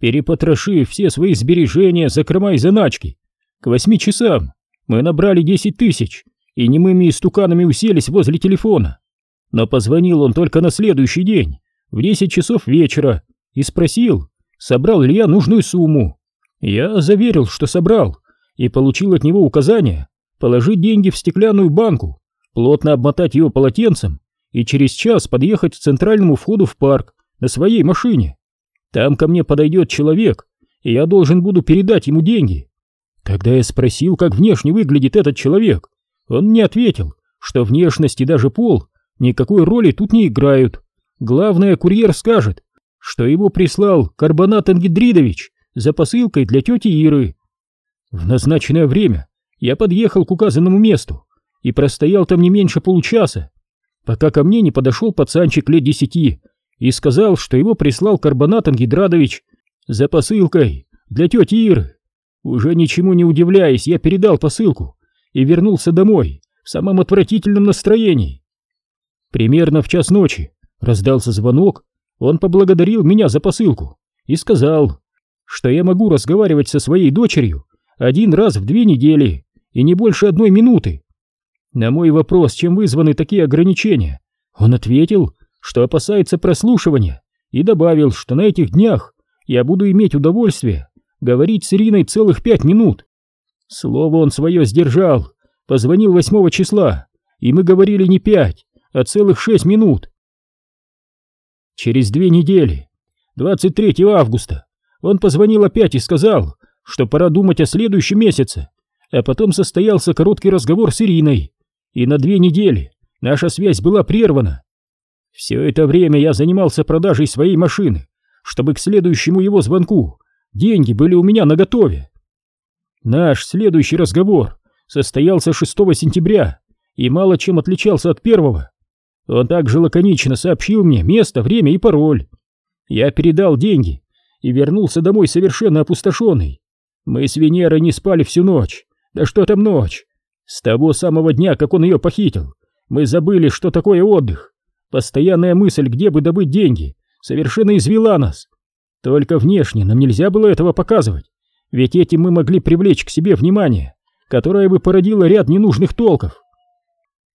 перепотрошив все свои сбережения, закрома и заначки. К восьми часам мы набрали десять тысяч и немыми истуканами уселись возле телефона. Но позвонил он только на следующий день, в десять часов вечера, и спросил, собрал ли я нужную сумму. Я заверил, что собрал, и получил от него указание положить деньги в стеклянную банку, плотно обмотать ее полотенцем и через час подъехать к центральному входу в парк на своей машине. Там ко мне подойдет человек, и я должен буду передать ему деньги. Когда я спросил, как внешне выглядит этот человек, он мне ответил, что внешность и даже пол никакой роли тут не играют. Главное, курьер скажет, что его прислал Карбонат Ангидридович за посылкой для тети Иры. В назначенное время я подъехал к указанному месту и простоял там не меньше получаса, пока ко мне не подошел пацанчик лет десяти и сказал, что его прислал Карбонат Ангидрадович за посылкой для тети Иры. Уже ничему не удивляясь, я передал посылку и вернулся домой в самом отвратительном настроении. Примерно в час ночи раздался звонок, он поблагодарил меня за посылку и сказал, что я могу разговаривать со своей дочерью один раз в две недели и не больше одной минуты. На мой вопрос, чем вызваны такие ограничения, он ответил, что опасается прослушивания, и добавил, что на этих днях я буду иметь удовольствие говорить с Ириной целых пять минут. Слово он свое сдержал, позвонил восьмого числа, и мы говорили не пять, а целых шесть минут. Через две недели, 23 августа, он позвонил опять и сказал, что пора думать о следующем месяце, а потом состоялся короткий разговор с Ириной, и на две недели наша связь была прервана. Все это время я занимался продажей своей машины, чтобы к следующему его звонку деньги были у меня наготове. Наш следующий разговор состоялся 6 сентября и мало чем отличался от первого. Он также лаконично сообщил мне место, время и пароль. Я передал деньги и вернулся домой совершенно опустошенный. Мы с Венерой не спали всю ночь. Да что там ночь? С того самого дня, как он ее похитил, мы забыли, что такое отдых. Постоянная мысль, где бы добыть деньги, совершенно извела нас. Только внешне нам нельзя было этого показывать, ведь этим мы могли привлечь к себе внимание, которое бы породило ряд ненужных толков.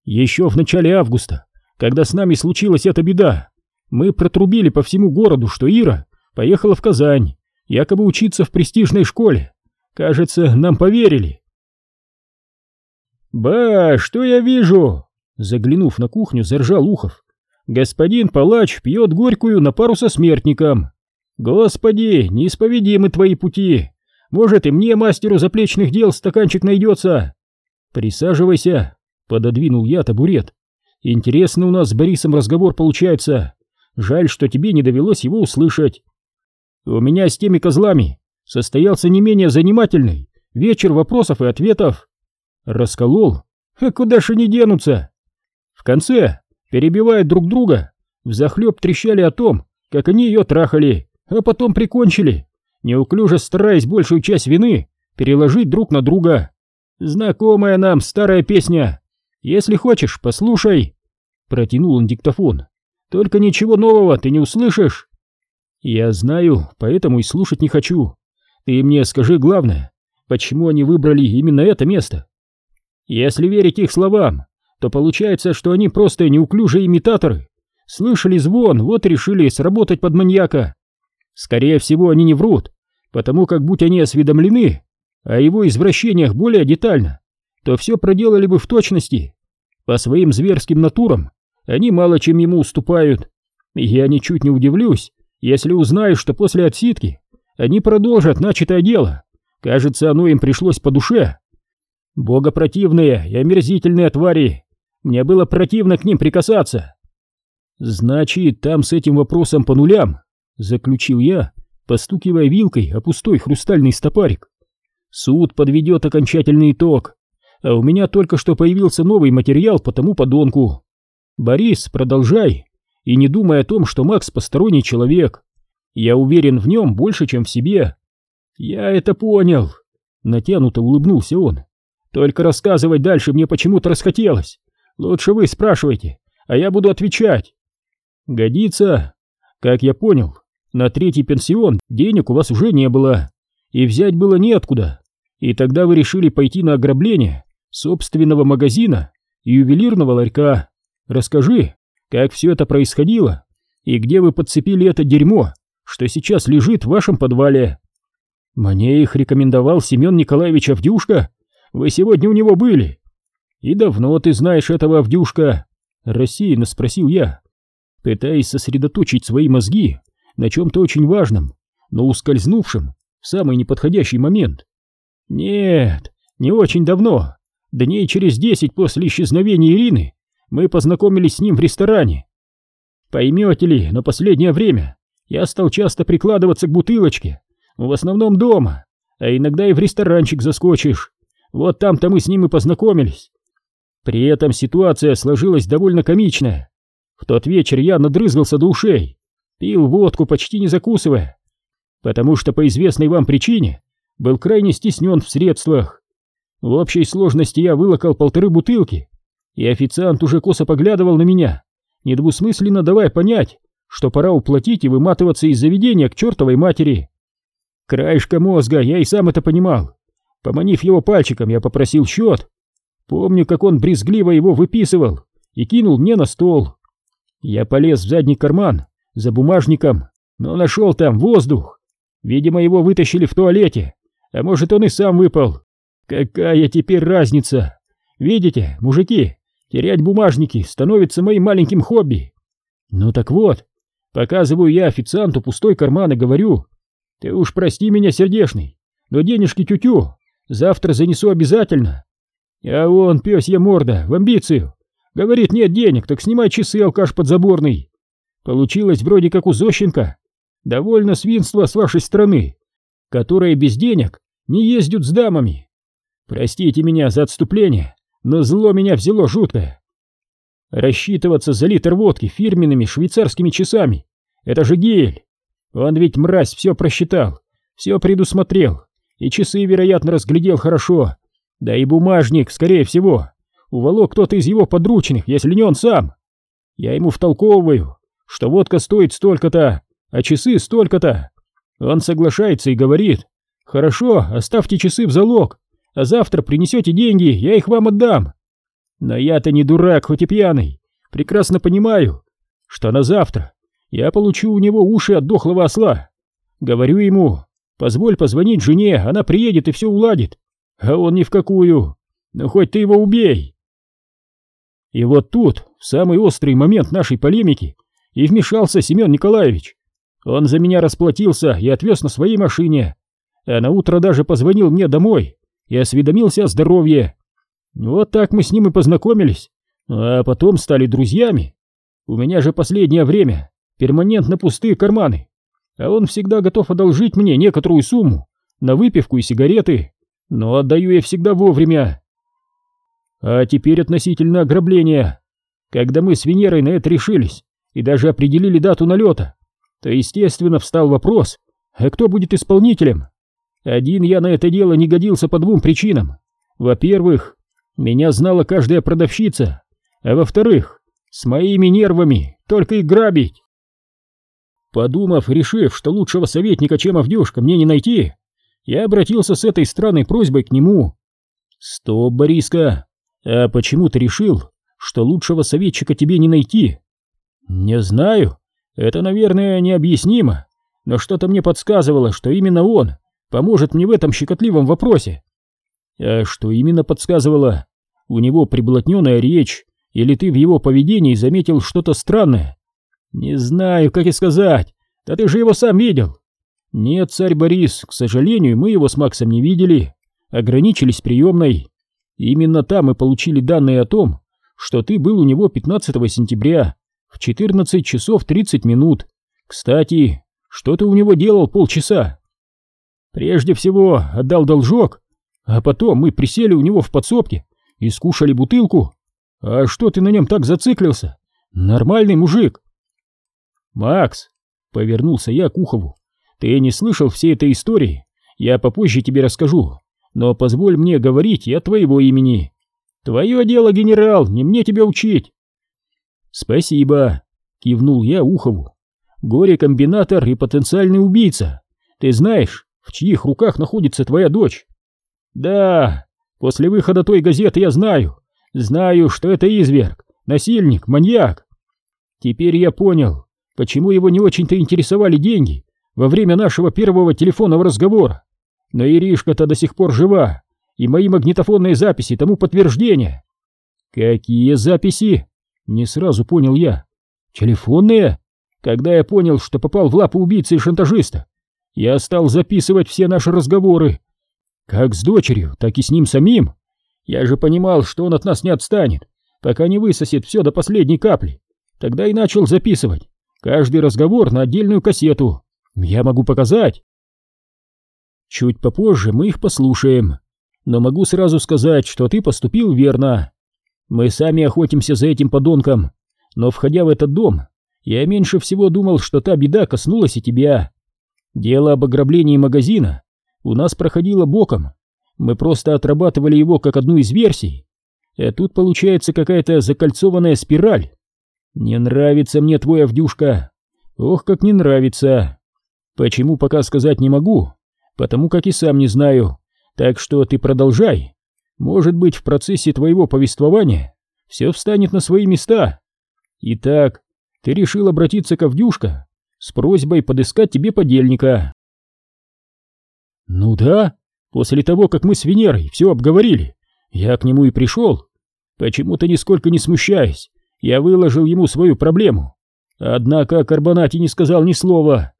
Еще в начале августа, когда с нами случилась эта беда, мы протрубили по всему городу, что Ира поехала в Казань, якобы учиться в престижной школе. Кажется, нам поверили. «Ба, что я вижу?» Заглянув на кухню, заржал Ухов. «Господин палач пьет горькую на пару со смертником. Господи, неисповедимы твои пути. Может, и мне, мастеру заплечных дел, стаканчик найдется?» «Присаживайся», — пододвинул я табурет. «Интересно у нас с Борисом разговор получается. Жаль, что тебе не довелось его услышать. У меня с теми козлами состоялся не менее занимательный вечер вопросов и ответов. Расколол? А куда ж они денутся? В конце, перебивая друг друга, взахлеб трещали о том, как они ее трахали, а потом прикончили, неуклюже стараясь большую часть вины переложить друг на друга. Знакомая нам старая песня. Если хочешь, послушай. Протянул он диктофон. Только ничего нового ты не услышишь. Я знаю, поэтому и слушать не хочу. Ты мне скажи главное, почему они выбрали именно это место? Если верить их словам, то получается, что они просто неуклюжие имитаторы. Слышали звон, вот решили сработать под маньяка. Скорее всего, они не врут, потому как будь они осведомлены о его извращениях более детально, то все проделали бы в точности. По своим зверским натурам они мало чем ему уступают. Я ничуть не удивлюсь, если узнаю, что после отсидки они продолжат начатое дело. Кажется, оно им пришлось по душе. Богопротивные и омерзительные твари. Мне было противно к ним прикасаться. Значит, там с этим вопросом по нулям, заключил я, постукивая вилкой о пустой хрустальный стопарик. Суд подведет окончательный итог, а у меня только что появился новый материал по тому подонку. Борис, продолжай, и не думай о том, что Макс посторонний человек. Я уверен в нем больше, чем в себе. Я это понял. Натянуто улыбнулся он. Только рассказывать дальше мне почему-то расхотелось. Лучше вы спрашивайте, а я буду отвечать. Годится. Как я понял, на третий пенсион денег у вас уже не было, и взять было неоткуда, и тогда вы решили пойти на ограбление собственного магазина и ювелирного ларька. Расскажи, как все это происходило, и где вы подцепили это дерьмо, что сейчас лежит в вашем подвале. Мне их рекомендовал Семен Николаевич Авдюшка. Вы сегодня у него были. И давно ты знаешь этого Авдюшка? Рассеянно спросил я, пытаясь сосредоточить свои мозги на чем-то очень важном, но ускользнувшем в самый неподходящий момент. Нет, не очень давно. Дней через десять после исчезновения Ирины мы познакомились с ним в ресторане. Поймете ли, но последнее время я стал часто прикладываться к бутылочке, в основном дома, а иногда и в ресторанчик заскочишь. Вот там-то мы с ним и познакомились. При этом ситуация сложилась довольно комичная. В тот вечер я надрызгался до ушей, пил водку почти не закусывая, потому что по известной вам причине был крайне стеснен в средствах. В общей сложности я вылокал полторы бутылки, и официант уже косо поглядывал на меня, недвусмысленно давая понять, что пора уплатить и выматываться из заведения к чертовой матери. Краешка мозга, я и сам это понимал. Поманив его пальчиком, я попросил счет. Помню, как он брезгливо его выписывал и кинул мне на стол. Я полез в задний карман за бумажником, но нашел там воздух. Видимо, его вытащили в туалете, а может, он и сам выпал. Какая теперь разница? Видите, мужики, терять бумажники становится моим маленьким хобби. Ну так вот, показываю я официанту пустой карман и говорю, ты уж прости меня, сердешный, но денежки тю-тю, завтра занесу обязательно. А он, пёсья морда, в амбицию. Говорит, нет денег, так снимай часы, алкаш подзаборный. Получилось вроде как у Зощенко. Довольно свинство с вашей стороны, которые без денег не ездят с дамами. Простите меня за отступление, но зло меня взяло жуткое. Рассчитываться за литр водки фирменными швейцарскими часами — это же гель. Он ведь, мразь, все просчитал, все предусмотрел, и часы, вероятно, разглядел хорошо. Да и бумажник, скорее всего, уволок кто-то из его подручных, если не он сам. Я ему втолковываю, что водка стоит столько-то, а часы столько-то. Он соглашается и говорит, хорошо, оставьте часы в залог, а завтра принесете деньги, я их вам отдам. Но я-то не дурак, хоть и пьяный, прекрасно понимаю, что на завтра я получу у него уши от дохлого осла. Говорю ему, позволь позвонить жене, она приедет и все уладит. А он ни в какую. Ну хоть ты его убей. И вот тут, в самый острый момент нашей полемики, и вмешался Семен Николаевич. Он за меня расплатился и отвез на своей машине, а на утро даже позвонил мне домой и осведомился о здоровье. Вот так мы с ним и познакомились, а потом стали друзьями. У меня же последнее время перманентно пустые карманы, а он всегда готов одолжить мне некоторую сумму на выпивку и сигареты, но отдаю я всегда вовремя. А теперь относительно ограбления. Когда мы с Венерой на это решились и даже определили дату налета, то, естественно, встал вопрос, а кто будет исполнителем? Один я на это дело не годился по двум причинам. Во-первых, меня знала каждая продавщица, а во-вторых, с моими нервами только и грабить. Подумав, решив, что лучшего советника, чем Авдюшка, мне не найти, я обратился с этой странной просьбой к нему. «Стоп, Бориска, а почему ты решил, что лучшего советчика тебе не найти?» «Не знаю, это, наверное, необъяснимо, но что-то мне подсказывало, что именно он поможет мне в этом щекотливом вопросе». «А что именно подсказывало? У него приблотненная речь, или ты в его поведении заметил что-то странное?» «Не знаю, как и сказать. Да ты же его сам видел». «Нет, царь Борис, к сожалению, мы его с Максом не видели. Ограничились приемной. Именно там мы получили данные о том, что ты был у него 15 сентября в 14 часов 30 минут. Кстати, что ты у него делал полчаса?» «Прежде всего отдал должок, а потом мы присели у него в подсобке и скушали бутылку. А что ты на нем так зациклился? Нормальный мужик, «Макс!» — повернулся я к Ухову. «Ты не слышал всей этой истории? Я попозже тебе расскажу, но позволь мне говорить и от твоего имени. Твое дело, генерал, не мне тебя учить!» «Спасибо!» — кивнул я Ухову. горе-комбинатор и потенциальный убийца. Ты знаешь, в чьих руках находится твоя дочь? Да, после выхода той газеты я знаю. Знаю, что это изверг, насильник, маньяк. Теперь я понял, почему его не очень-то интересовали деньги во время нашего первого телефонного разговора. Но Иришка-то до сих пор жива, и мои магнитофонные записи тому подтверждение. Какие записи? Не сразу понял я. Телефонные? Когда я понял, что попал в лапы убийцы и шантажиста, я стал записывать все наши разговоры. Как с дочерью, так и с ним самим. Я же понимал, что он от нас не отстанет, пока не высосет все до последней капли. Тогда и начал записывать каждый разговор на отдельную кассету. Я могу показать. Чуть попозже мы их послушаем, но могу сразу сказать, что ты поступил верно. Мы сами охотимся за этим подонком, но, входя в этот дом, я меньше всего думал, что та беда коснулась и тебя. Дело об ограблении магазина у нас проходило боком, мы просто отрабатывали его как одну из версий. А тут получается какая-то закольцованная спираль. Не нравится мне твой Авдюшка. Ох, как не нравится. Почему пока сказать не могу, потому как и сам не знаю. Так что ты продолжай. Может быть, в процессе твоего повествования все встанет на свои места. Итак, ты решил обратиться к Авдюшка с просьбой подыскать тебе подельника. Ну да, после того, как мы с Венерой все обговорили, я к нему и пришел. Почему-то нисколько не смущаясь, я выложил ему свою проблему. Однако о Карбонате не сказал ни слова.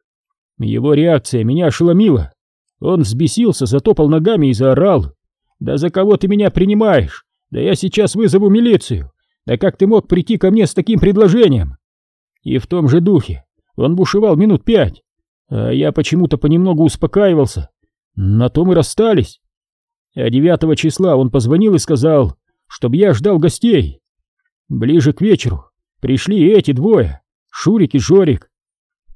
Его реакция меня ошеломила. Он взбесился, затопал ногами и заорал. «Да за кого ты меня принимаешь? Да я сейчас вызову милицию! Да как ты мог прийти ко мне с таким предложением?» И в том же духе он бушевал минут пять, а я почему-то понемногу успокаивался. На том и расстались. А девятого числа он позвонил и сказал, чтобы я ждал гостей. Ближе к вечеру пришли эти двое, Шурик и Жорик.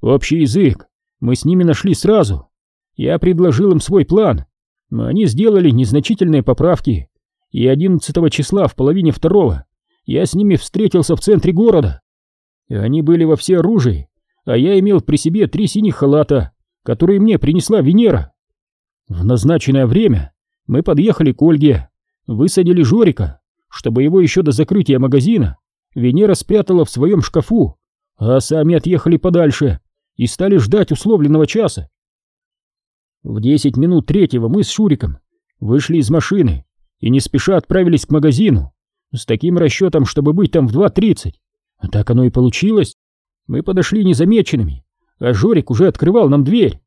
Общий язык мы с ними нашли сразу. Я предложил им свой план. Они сделали незначительные поправки. И одиннадцатого числа в половине второго я с ними встретился в центре города. Они были во всеоружии, а я имел при себе три синих халата, которые мне принесла Венера. В назначенное время мы подъехали к Ольге, высадили Жорика, чтобы его еще до закрытия магазина Венера спрятала в своем шкафу, а сами отъехали подальше и стали ждать условленного часа. В десять минут третьего мы с Шуриком вышли из машины и не спеша отправились к магазину с таким расчетом, чтобы быть там в 2.30. А так оно и получилось. Мы подошли незамеченными, а Жорик уже открывал нам дверь.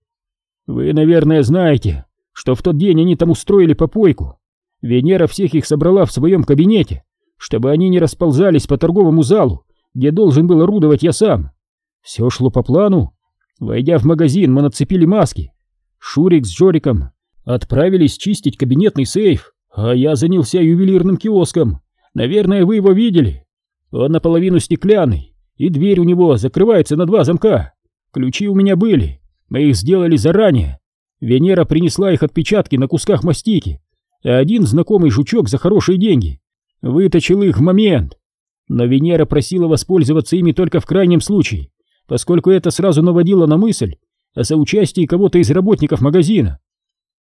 Вы, наверное, знаете, что в тот день они там устроили попойку. Венера всех их собрала в своем кабинете, чтобы они не расползались по торговому залу, где должен был орудовать я сам. Все шло по плану. Войдя в магазин, мы нацепили маски. Шурик с Жориком отправились чистить кабинетный сейф, а я занялся ювелирным киоском. Наверное, вы его видели. Он наполовину стеклянный, и дверь у него закрывается на два замка. Ключи у меня были, мы их сделали заранее. Венера принесла их отпечатки на кусках мастики, а один знакомый жучок за хорошие деньги выточил их в момент. Но Венера просила воспользоваться ими только в крайнем случае, поскольку это сразу наводило на мысль о соучастии кого-то из работников магазина.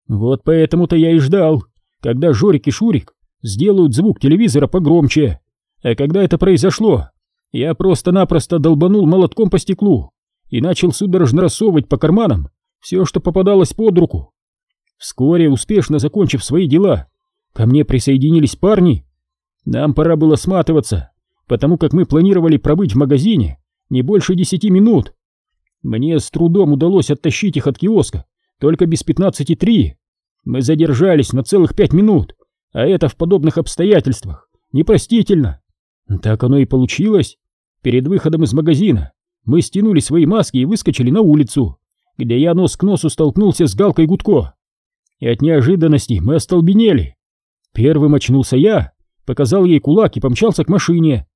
Вот поэтому-то я и ждал, когда Жорик и Шурик сделают звук телевизора погромче. А когда это произошло, я просто-напросто долбанул молотком по стеклу и начал судорожно рассовывать по карманам все, что попадалось под руку. Вскоре, успешно закончив свои дела, ко мне присоединились парни. Нам пора было сматываться, потому как мы планировали пробыть в магазине не больше десяти минут. Мне с трудом удалось оттащить их от киоска, только без пятнадцати три. Мы задержались на целых пять минут, а это в подобных обстоятельствах непростительно. Так оно и получилось. Перед выходом из магазина мы стянули свои маски и выскочили на улицу где я нос к носу столкнулся с Галкой Гудко. И от неожиданности мы остолбенели. Первым очнулся я, показал ей кулак и помчался к машине.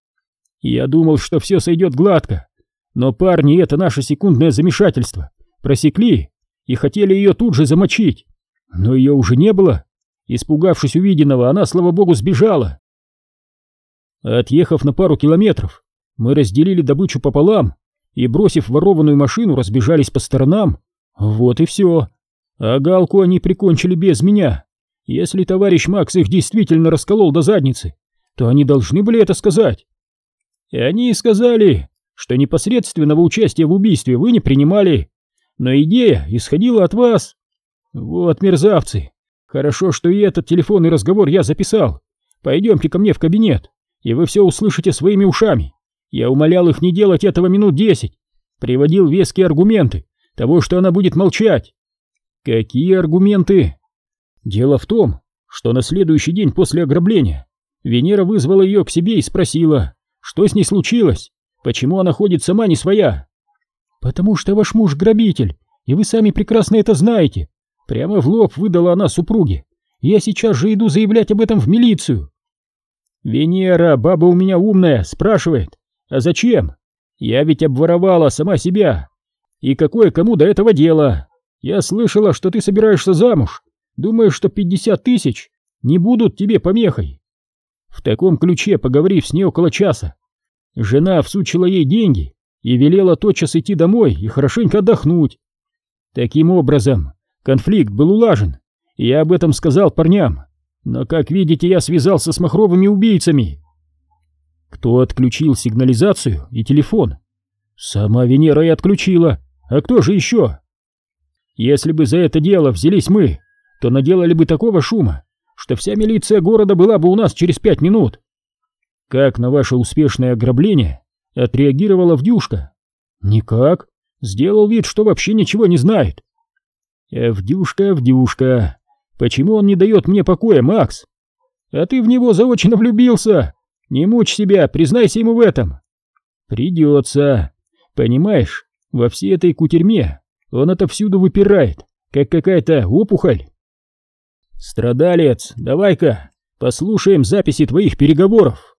Я думал, что все сойдет гладко, но парни это наше секундное замешательство просекли и хотели ее тут же замочить. Но ее уже не было. Испугавшись увиденного, она, слава богу, сбежала. Отъехав на пару километров, мы разделили добычу пополам и, бросив ворованную машину, разбежались по сторонам. Вот и все. А галку они прикончили без меня. Если товарищ Макс их действительно расколол до задницы, то они должны были это сказать. И они сказали, что непосредственного участия в убийстве вы не принимали, но идея исходила от вас. Вот мерзавцы. Хорошо, что и этот телефонный разговор я записал. Пойдемте ко мне в кабинет, и вы все услышите своими ушами. Я умолял их не делать этого минут десять. Приводил веские аргументы того, что она будет молчать. Какие аргументы? Дело в том, что на следующий день после ограбления Венера вызвала ее к себе и спросила, что с ней случилось, почему она ходит сама не своя. «Потому что ваш муж грабитель, и вы сами прекрасно это знаете», прямо в лоб выдала она супруге. «Я сейчас же иду заявлять об этом в милицию». «Венера, баба у меня умная, спрашивает, а зачем? Я ведь обворовала сама себя. И какое кому до этого дело? Я слышала, что ты собираешься замуж. Думаешь, что пятьдесят тысяч не будут тебе помехой?» Таком ключе, поговорив с ней около часа, жена всучила ей деньги и велела тотчас идти домой и хорошенько отдохнуть. Таким образом, конфликт был улажен, и я об этом сказал парням. Но, как видите, я связался с махровыми убийцами. Кто отключил сигнализацию и телефон? Сама Венера и отключила. А кто же еще? Если бы за это дело взялись мы, то наделали бы такого шума, что вся милиция города была бы у нас через пять минут. Как на ваше успешное ограбление отреагировала Вдюшка? Никак. Сделал вид, что вообще ничего не знает. Вдюшка, Вдюшка, почему он не дает мне покоя, Макс? А ты в него заочно влюбился. Не мучь себя, признайся ему в этом. Придется. Понимаешь, во всей этой кутерьме он это всюду выпирает, как какая-то опухоль. Страдалец, давай-ка послушаем записи твоих переговоров.